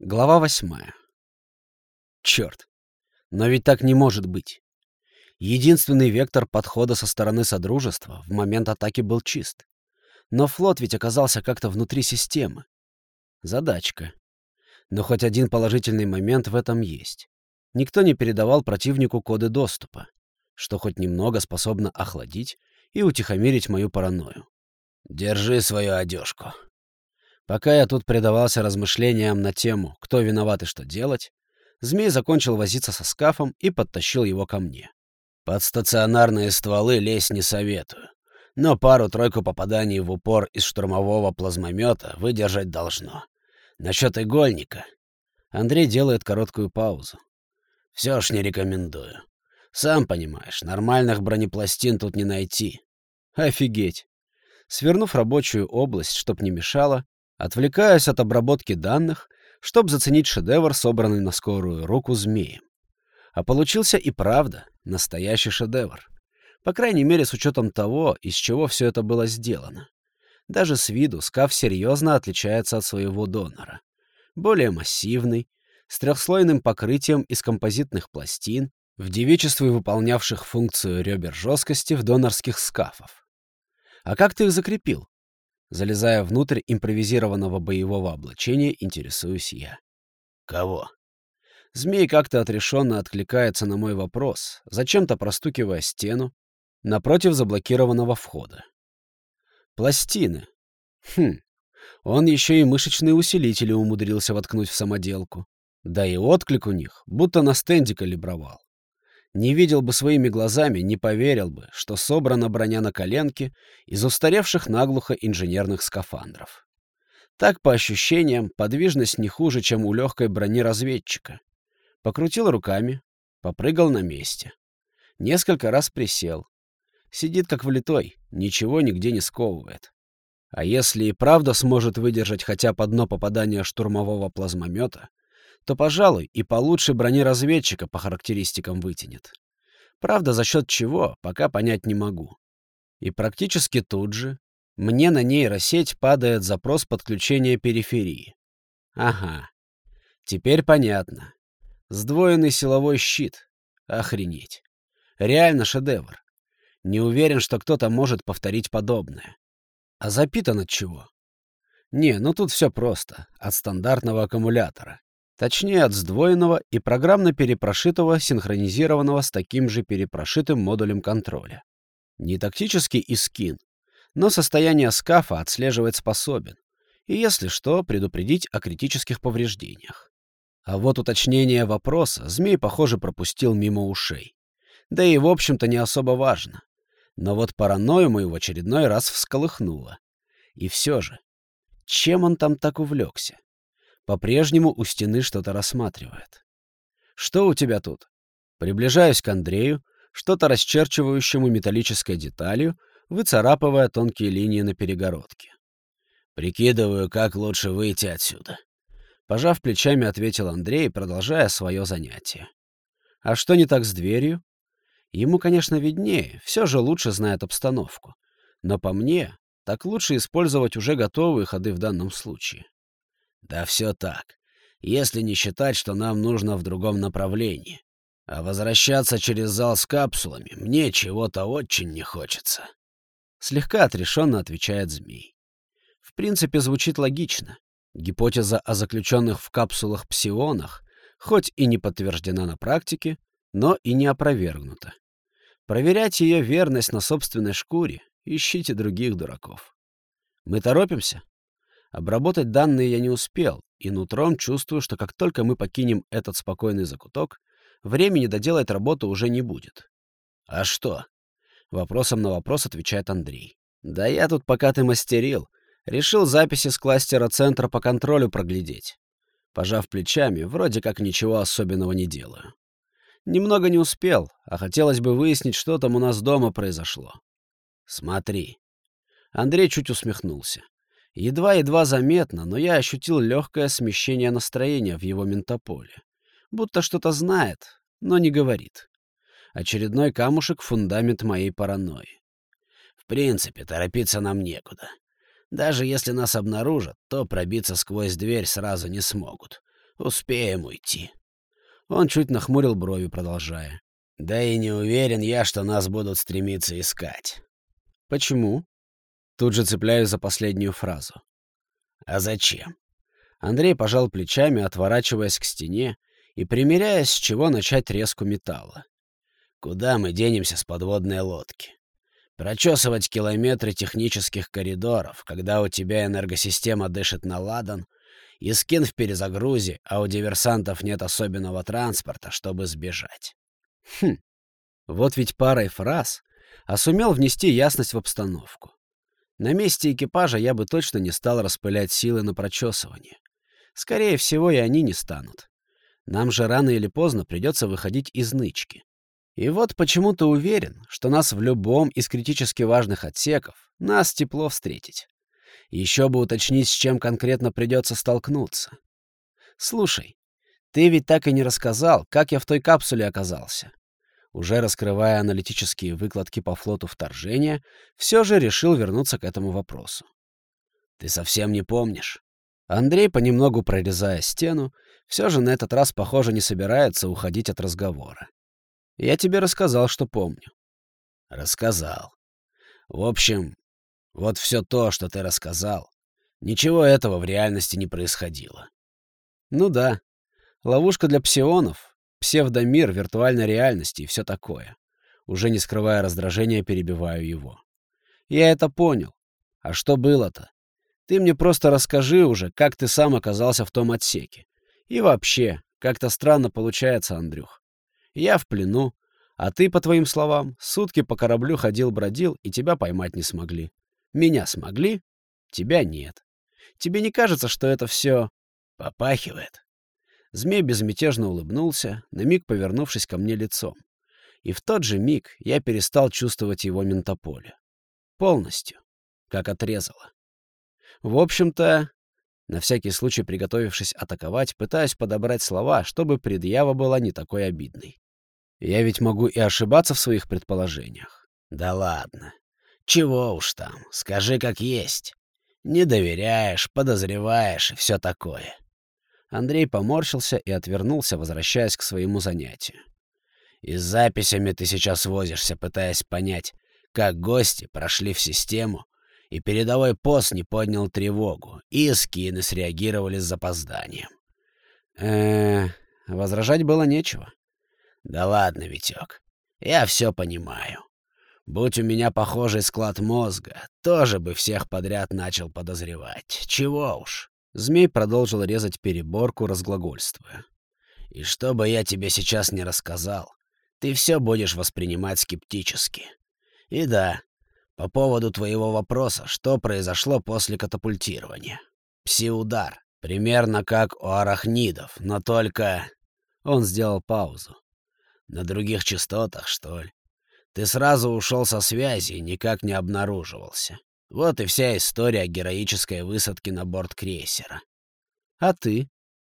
Глава восьмая. Черт. Но ведь так не может быть. Единственный вектор подхода со стороны Содружества в момент атаки был чист. Но флот ведь оказался как-то внутри системы. Задачка. Но хоть один положительный момент в этом есть. Никто не передавал противнику коды доступа, что хоть немного способно охладить и утихомирить мою паранойю. «Держи свою одежку», Пока я тут предавался размышлениям на тему, кто виноват и что делать, змей закончил возиться со скафом и подтащил его ко мне. Под стационарные стволы лезть не советую, но пару-тройку попаданий в упор из штурмового плазмомета выдержать должно. Насчет игольника. Андрей делает короткую паузу. Все ж не рекомендую. Сам понимаешь, нормальных бронепластин тут не найти. Офигеть. Свернув рабочую область, чтоб не мешало, Отвлекаюсь от обработки данных, чтобы заценить шедевр, собранный на скорую руку змеем. А получился и правда настоящий шедевр. По крайней мере, с учетом того, из чего все это было сделано. Даже с виду скаф серьезно отличается от своего донора. Более массивный, с трехслойным покрытием из композитных пластин, в девичестве выполнявших функцию ребер жесткости в донорских скафов. А как ты их закрепил? Залезая внутрь импровизированного боевого облачения, интересуюсь я. «Кого?» Змей как-то отрешенно откликается на мой вопрос, зачем-то простукивая стену напротив заблокированного входа. «Пластины. Хм, он еще и мышечные усилители умудрился воткнуть в самоделку. Да и отклик у них, будто на стенде калибровал. Не видел бы своими глазами, не поверил бы, что собрана броня на коленке из устаревших наглухо инженерных скафандров. Так, по ощущениям, подвижность не хуже, чем у легкой брони разведчика. Покрутил руками, попрыгал на месте. Несколько раз присел. Сидит как влитой, ничего нигде не сковывает. А если и правда сможет выдержать хотя бы одно попадание штурмового плазмомета, то, пожалуй, и получше бронеразведчика по характеристикам вытянет. Правда, за счет чего, пока понять не могу. И практически тут же мне на нейросеть падает запрос подключения периферии. Ага. Теперь понятно. Сдвоенный силовой щит. Охренеть. Реально шедевр. Не уверен, что кто-то может повторить подобное. А запитан от чего? Не, ну тут все просто. От стандартного аккумулятора. Точнее, от сдвоенного и программно перепрошитого, синхронизированного с таким же перепрошитым модулем контроля. Не тактический искин, но состояние скафа отслеживать способен, и, если что, предупредить о критических повреждениях. А вот уточнение вопроса змей, похоже, пропустил мимо ушей. Да и, в общем-то, не особо важно. Но вот паранойю мою в очередной раз всколыхнуло. И все же, чем он там так увлекся? По-прежнему у стены что-то рассматривает. «Что у тебя тут?» Приближаюсь к Андрею, что-то расчерчивающему металлической деталью, выцарапывая тонкие линии на перегородке. «Прикидываю, как лучше выйти отсюда». Пожав плечами, ответил Андрей, продолжая свое занятие. «А что не так с дверью?» Ему, конечно, виднее, все же лучше знает обстановку. Но по мне, так лучше использовать уже готовые ходы в данном случае. Да все так. Если не считать, что нам нужно в другом направлении. А возвращаться через зал с капсулами мне чего-то очень не хочется. Слегка отрешенно отвечает змей. В принципе, звучит логично. Гипотеза о заключенных в капсулах псионах хоть и не подтверждена на практике, но и не опровергнута. Проверять ее верность на собственной шкуре ищите других дураков. Мы торопимся? Обработать данные я не успел, и нутром чувствую, что как только мы покинем этот спокойный закуток, времени доделать работу уже не будет. «А что?» — вопросом на вопрос отвечает Андрей. «Да я тут, пока ты мастерил, решил записи с кластера центра по контролю проглядеть. Пожав плечами, вроде как ничего особенного не делаю. Немного не успел, а хотелось бы выяснить, что там у нас дома произошло. Смотри. Андрей чуть усмехнулся. Едва-едва заметно, но я ощутил легкое смещение настроения в его ментополе. Будто что-то знает, но не говорит. Очередной камушек — фундамент моей паранойи. В принципе, торопиться нам некуда. Даже если нас обнаружат, то пробиться сквозь дверь сразу не смогут. Успеем уйти. Он чуть нахмурил брови, продолжая. Да и не уверен я, что нас будут стремиться искать. Почему? Тут же цепляюсь за последнюю фразу. А зачем? Андрей пожал плечами, отворачиваясь к стене и примеряясь, с чего начать треску металла. Куда мы денемся с подводной лодки? Прочесывать километры технических коридоров, когда у тебя энергосистема дышит на ладан, и скин в перезагрузе, а у диверсантов нет особенного транспорта, чтобы сбежать. Хм, вот ведь парой фраз, а сумел внести ясность в обстановку. На месте экипажа я бы точно не стал распылять силы на прочесывание. Скорее всего, и они не станут. Нам же рано или поздно придется выходить из нычки. И вот почему-то уверен, что нас в любом из критически важных отсеков нас тепло встретить. Еще бы уточнить, с чем конкретно придется столкнуться. Слушай, ты ведь так и не рассказал, как я в той капсуле оказался. Уже раскрывая аналитические выкладки по флоту вторжения, все же решил вернуться к этому вопросу. Ты совсем не помнишь? Андрей, понемногу прорезая стену, все же на этот раз, похоже, не собирается уходить от разговора. Я тебе рассказал, что помню. Рассказал. В общем, вот все то, что ты рассказал. Ничего этого в реальности не происходило. Ну да. Ловушка для псионов, псевдомир виртуальной реальности и все такое. Уже не скрывая раздражения, перебиваю его. Я это понял. А что было-то? Ты мне просто расскажи уже, как ты сам оказался в том отсеке. И вообще, как-то странно получается, Андрюх. Я в плену, а ты, по твоим словам, сутки по кораблю ходил-бродил, и тебя поймать не смогли. Меня смогли, тебя нет. Тебе не кажется, что это все попахивает? Змей безмятежно улыбнулся, на миг повернувшись ко мне лицом. И в тот же миг я перестал чувствовать его ментополе. Полностью. Как отрезало. В общем-то, на всякий случай приготовившись атаковать, пытаюсь подобрать слова, чтобы предъява была не такой обидной. Я ведь могу и ошибаться в своих предположениях. Да ладно. Чего уж там, скажи как есть. Не доверяешь, подозреваешь и все такое. Андрей поморщился и отвернулся, возвращаясь к своему занятию. И с записями ты сейчас возишься, пытаясь понять, как гости прошли в систему, и передовой пост не поднял тревогу, и скины среагировали с запозданием. э возражать было нечего. Да ладно, Витек, я все понимаю. Будь у меня похожий склад мозга, тоже бы всех подряд начал подозревать. Чего уж. Змей продолжил резать переборку, разглагольствуя. И что бы я тебе сейчас не рассказал, ты все будешь воспринимать скептически. И да, по поводу твоего вопроса, что произошло после катапультирования. Пси-удар. Примерно как у арахнидов, но только... Он сделал паузу. На других частотах, что ли? Ты сразу ушел со связи и никак не обнаруживался. Вот и вся история героической высадки на борт крейсера. А ты?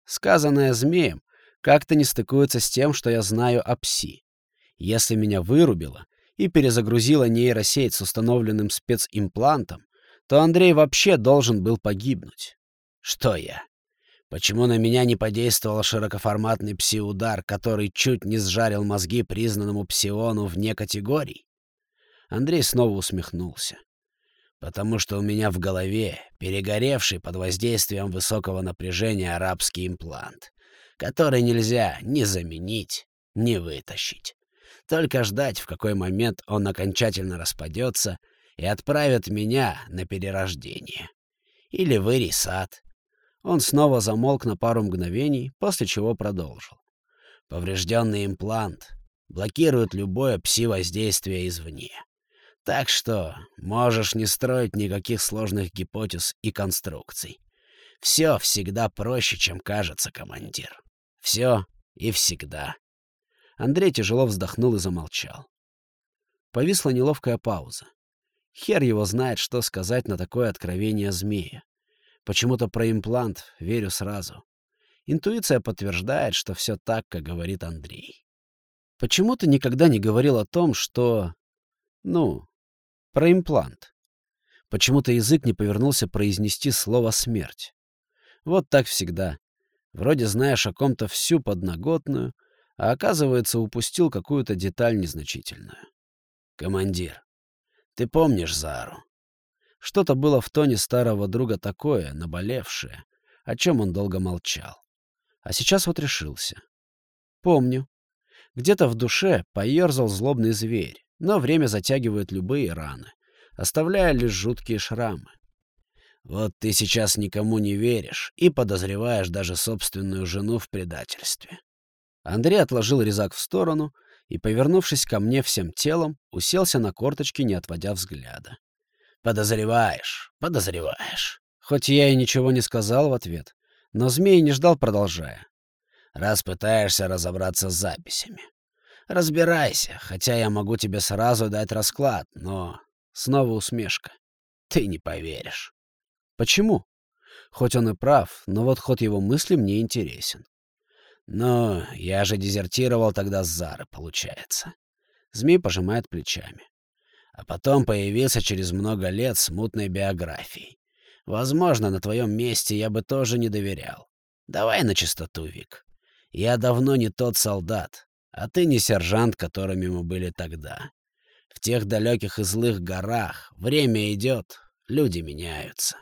Сказанное змеем как-то не стыкуется с тем, что я знаю о пси. Если меня вырубило и перезагрузила нейросеть с установленным специмплантом, то Андрей вообще должен был погибнуть. Что я? Почему на меня не подействовал широкоформатный пси-удар, который чуть не сжарил мозги признанному псиону вне категорий? Андрей снова усмехнулся. Потому что у меня в голове перегоревший под воздействием высокого напряжения арабский имплант, который нельзя ни заменить, ни вытащить. Только ждать, в какой момент он окончательно распадется и отправит меня на перерождение. Или в Ирисат, он снова замолк на пару мгновений, после чего продолжил. Поврежденный имплант блокирует любое пси-воздействие извне. Так что можешь не строить никаких сложных гипотез и конструкций. Все всегда проще, чем кажется, командир. Все и всегда. Андрей тяжело вздохнул и замолчал. Повисла неловкая пауза. Хер его знает, что сказать на такое откровение змея. Почему-то про имплант верю сразу. Интуиция подтверждает, что все так, как говорит Андрей. Почему ты никогда не говорил о том, что... Ну, про имплант? Почему-то язык не повернулся произнести слово «смерть». Вот так всегда. Вроде знаешь о ком-то всю подноготную, а оказывается, упустил какую-то деталь незначительную. «Командир, ты помнишь Зару?» Что-то было в тоне старого друга такое, наболевшее, о чем он долго молчал. А сейчас вот решился. «Помню. Где-то в душе поерзал злобный зверь, но время затягивает любые раны, оставляя лишь жуткие шрамы. Вот ты сейчас никому не веришь и подозреваешь даже собственную жену в предательстве. Андрей отложил резак в сторону и, повернувшись ко мне всем телом, уселся на корточки, не отводя взгляда. «Подозреваешь, подозреваешь». Хоть я и ничего не сказал в ответ, но змей не ждал, продолжая. «Раз пытаешься разобраться с записями. Разбирайся, хотя я могу тебе сразу дать расклад, но...» Снова усмешка. «Ты не поверишь». «Почему?» Хоть он и прав, но вот ход его мысли мне интересен. «Ну, я же дезертировал тогда с Зары, получается». Змей пожимает плечами. А потом появился через много лет с мутной биографией. Возможно, на твоем месте я бы тоже не доверял. Давай на чистоту, Вик. Я давно не тот солдат, а ты не сержант, которыми мы были тогда. В тех далеких и злых горах время идет, люди меняются.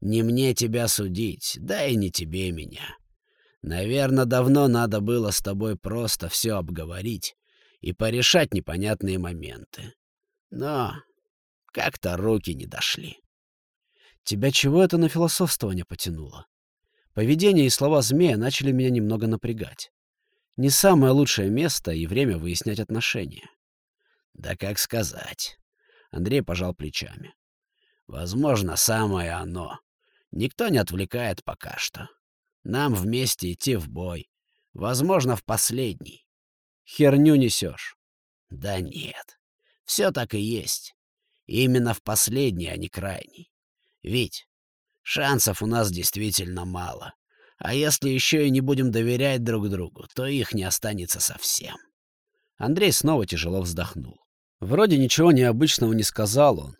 Не мне тебя судить, да и не тебе меня. Наверное, давно надо было с тобой просто все обговорить и порешать непонятные моменты. Но как-то руки не дошли. Тебя чего это на философствование потянуло? Поведение и слова змея начали меня немного напрягать. Не самое лучшее место и время выяснять отношения. Да как сказать. Андрей пожал плечами. Возможно, самое оно. Никто не отвлекает пока что. Нам вместе идти в бой. Возможно, в последний. Херню несешь. Да нет. Все так и есть. Именно в последний, а не крайний. Ведь шансов у нас действительно мало. А если еще и не будем доверять друг другу, то их не останется совсем. Андрей снова тяжело вздохнул. Вроде ничего необычного не сказал он,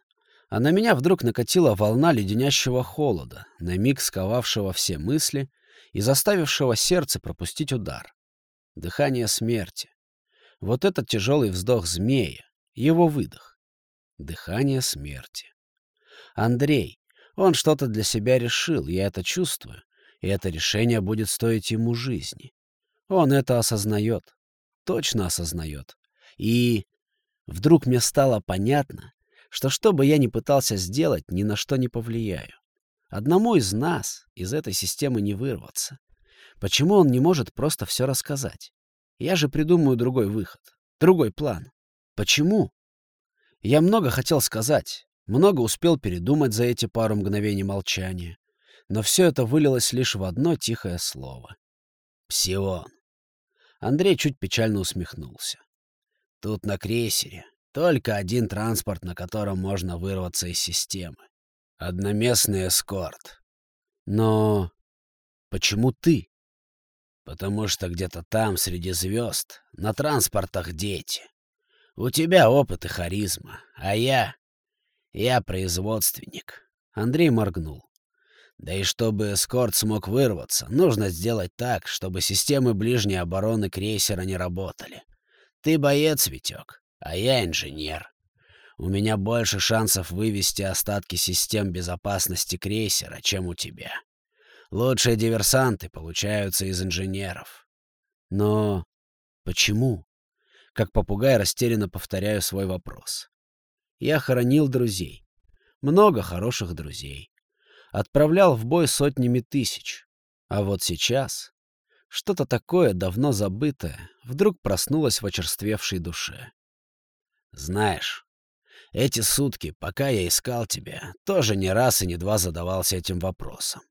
а на меня вдруг накатила волна леденящего холода, на миг сковавшего все мысли и заставившего сердце пропустить удар. Дыхание смерти. Вот этот тяжелый вздох змея, его выдох. Дыхание смерти. Андрей, он что-то для себя решил, я это чувствую, и это решение будет стоить ему жизни. Он это осознает, точно осознает. И вдруг мне стало понятно, что что бы я ни пытался сделать, ни на что не повлияю. Одному из нас из этой системы не вырваться. Почему он не может просто все рассказать? Я же придумаю другой выход, другой план. Почему? Я много хотел сказать, много успел передумать за эти пару мгновений молчания. Но все это вылилось лишь в одно тихое слово. «Псион». Андрей чуть печально усмехнулся. «Тут на крейсере только один транспорт, на котором можно вырваться из системы. Одноместный эскорт. Но почему ты? Потому что где-то там, среди звезд, на транспортах дети. У тебя опыт и харизма, а я... Я производственник. Андрей моргнул. Да и чтобы эскорт смог вырваться, нужно сделать так, чтобы системы ближней обороны крейсера не работали. Ты боец, Витек, а я инженер. У меня больше шансов вывести остатки систем безопасности крейсера, чем у тебя. Лучшие диверсанты получаются из инженеров. Но почему? Как попугай растерянно повторяю свой вопрос. Я хоронил друзей. Много хороших друзей. Отправлял в бой сотнями тысяч. А вот сейчас что-то такое давно забытое вдруг проснулось в очерствевшей душе. Знаешь, эти сутки, пока я искал тебя, тоже не раз и не два задавался этим вопросом.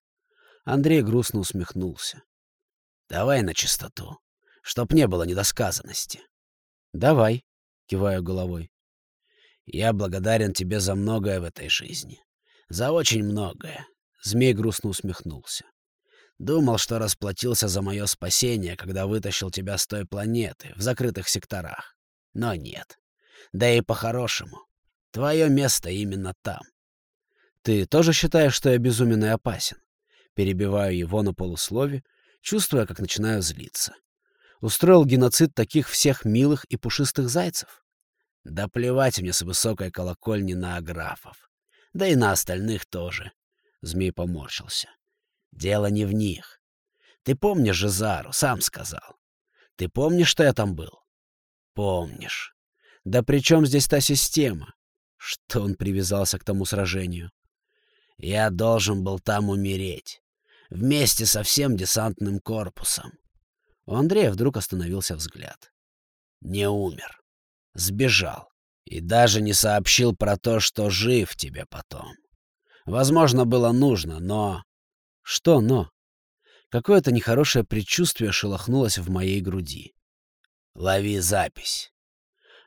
Андрей грустно усмехнулся. Давай на чистоту, чтоб не было недосказанности. Давай, киваю головой. Я благодарен тебе за многое в этой жизни. За очень многое. Змей грустно усмехнулся. Думал, что расплатился за мое спасение, когда вытащил тебя с той планеты, в закрытых секторах. Но нет. Да и по-хорошему. Твое место именно там. Ты тоже считаешь, что я безумен и опасен? Перебиваю его на полуслове, чувствуя, как начинаю злиться. Устроил геноцид таких всех милых и пушистых зайцев? Да плевать мне с высокой колокольни на аграфов. Да и на остальных тоже. Змей поморщился. Дело не в них. Ты помнишь же Зару, сам сказал. Ты помнишь, что я там был? Помнишь. Да при чем здесь та система? Что он привязался к тому сражению? Я должен был там умереть. Вместе со всем десантным корпусом. У Андрея вдруг остановился взгляд. Не умер. Сбежал. И даже не сообщил про то, что жив тебе потом. Возможно, было нужно, но... Что «но»? Какое-то нехорошее предчувствие шелохнулось в моей груди. «Лови запись».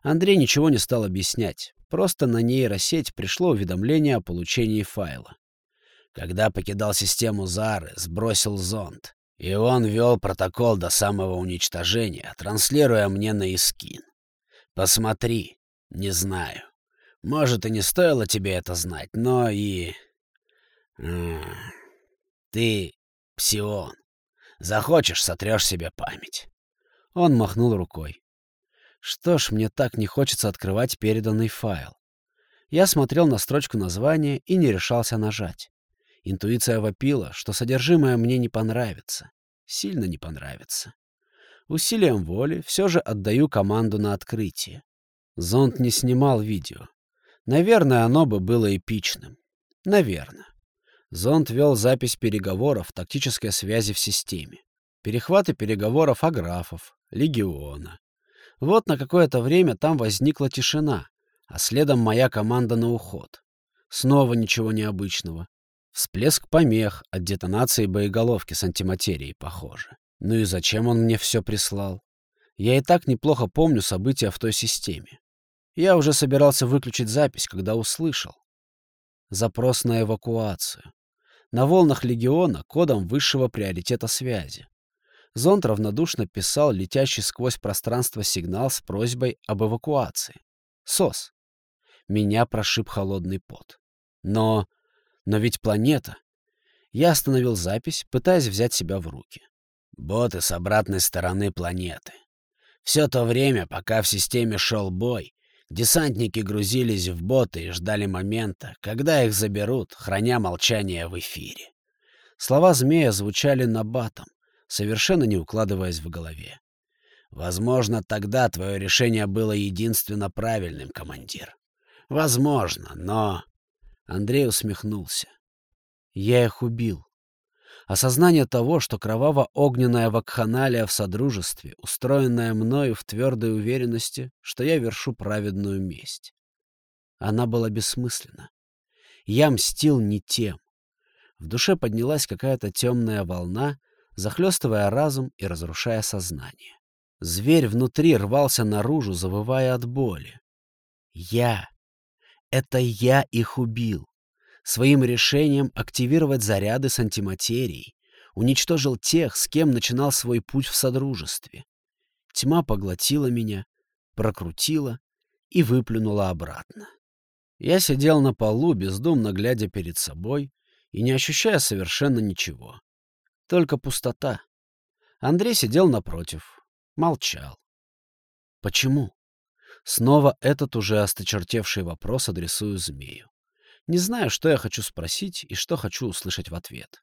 Андрей ничего не стал объяснять. Просто на нейросеть пришло уведомление о получении файла. Когда покидал систему Зары, сбросил зонд. И он вел протокол до самого уничтожения, транслируя мне на Искин. Посмотри, не знаю. Может, и не стоило тебе это знать, но и... Ты псион. Захочешь, сотрешь себе память. Он махнул рукой. Что ж, мне так не хочется открывать переданный файл. Я смотрел на строчку названия и не решался нажать. Интуиция вопила, что содержимое мне не понравится. Сильно не понравится. Усилием воли все же отдаю команду на открытие. Зонд не снимал видео. Наверное, оно бы было эпичным. Наверное. Зонд вел запись переговоров тактической связи в системе. Перехваты переговоров аграфов, легиона. Вот на какое-то время там возникла тишина, а следом моя команда на уход. Снова ничего необычного. Всплеск помех от детонации боеголовки с антиматерией, похоже. Ну и зачем он мне все прислал? Я и так неплохо помню события в той системе. Я уже собирался выключить запись, когда услышал. Запрос на эвакуацию. На волнах Легиона кодом высшего приоритета связи. Зонд равнодушно писал летящий сквозь пространство сигнал с просьбой об эвакуации. СОС. Меня прошиб холодный пот. Но но ведь планета. Я остановил запись, пытаясь взять себя в руки. Боты с обратной стороны планеты. Все то время, пока в системе шел бой, десантники грузились в боты и ждали момента, когда их заберут, храня молчание в эфире. Слова змея звучали на батом, совершенно не укладываясь в голове. Возможно, тогда твое решение было единственно правильным, командир. Возможно, но... Андрей усмехнулся. Я их убил. Осознание того, что кроваво-огненная вакханалия в Содружестве, устроенная мною в твердой уверенности, что я вершу праведную месть. Она была бессмысленна. Я мстил не тем. В душе поднялась какая-то темная волна, захлестывая разум и разрушая сознание. Зверь внутри рвался наружу, завывая от боли. Я это я их убил. Своим решением активировать заряды с антиматерией уничтожил тех, с кем начинал свой путь в Содружестве. Тьма поглотила меня, прокрутила и выплюнула обратно. Я сидел на полу, бездумно глядя перед собой и не ощущая совершенно ничего. Только пустота. Андрей сидел напротив, молчал. Почему? Снова этот уже осточертевший вопрос адресую змею. Не знаю, что я хочу спросить и что хочу услышать в ответ.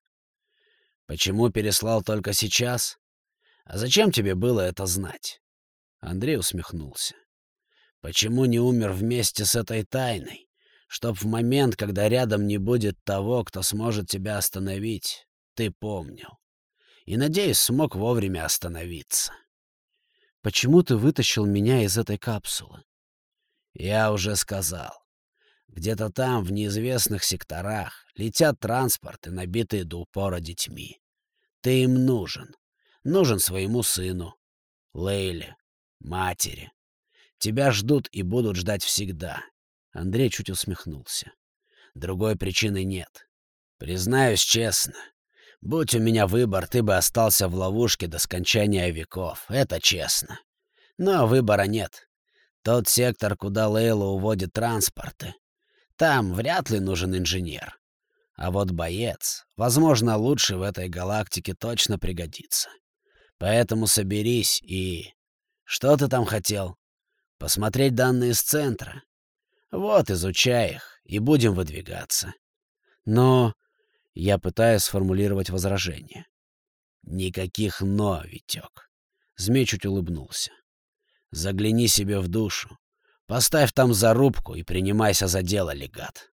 «Почему переслал только сейчас? А зачем тебе было это знать?» Андрей усмехнулся. «Почему не умер вместе с этой тайной? Чтоб в момент, когда рядом не будет того, кто сможет тебя остановить, ты помнил. И, надеюсь, смог вовремя остановиться». Почему ты вытащил меня из этой капсулы? Я уже сказал. Где-то там, в неизвестных секторах, летят транспорты, набитые до упора детьми. Ты им нужен. Нужен своему сыну, Лейле, матери. Тебя ждут и будут ждать всегда. Андрей чуть усмехнулся. Другой причины нет. Признаюсь честно, Будь у меня выбор, ты бы остался в ловушке до скончания веков. Это честно. Но выбора нет. Тот сектор, куда Лейла уводит транспорты. Там вряд ли нужен инженер. А вот боец, возможно, лучший в этой галактике точно пригодится. Поэтому соберись и... Что ты там хотел? Посмотреть данные с центра? Вот, изучай их, и будем выдвигаться. Но... Я пытаюсь сформулировать возражение. Никаких «но», Витек. Змей чуть улыбнулся. Загляни себе в душу. Поставь там зарубку и принимайся за дело, легат.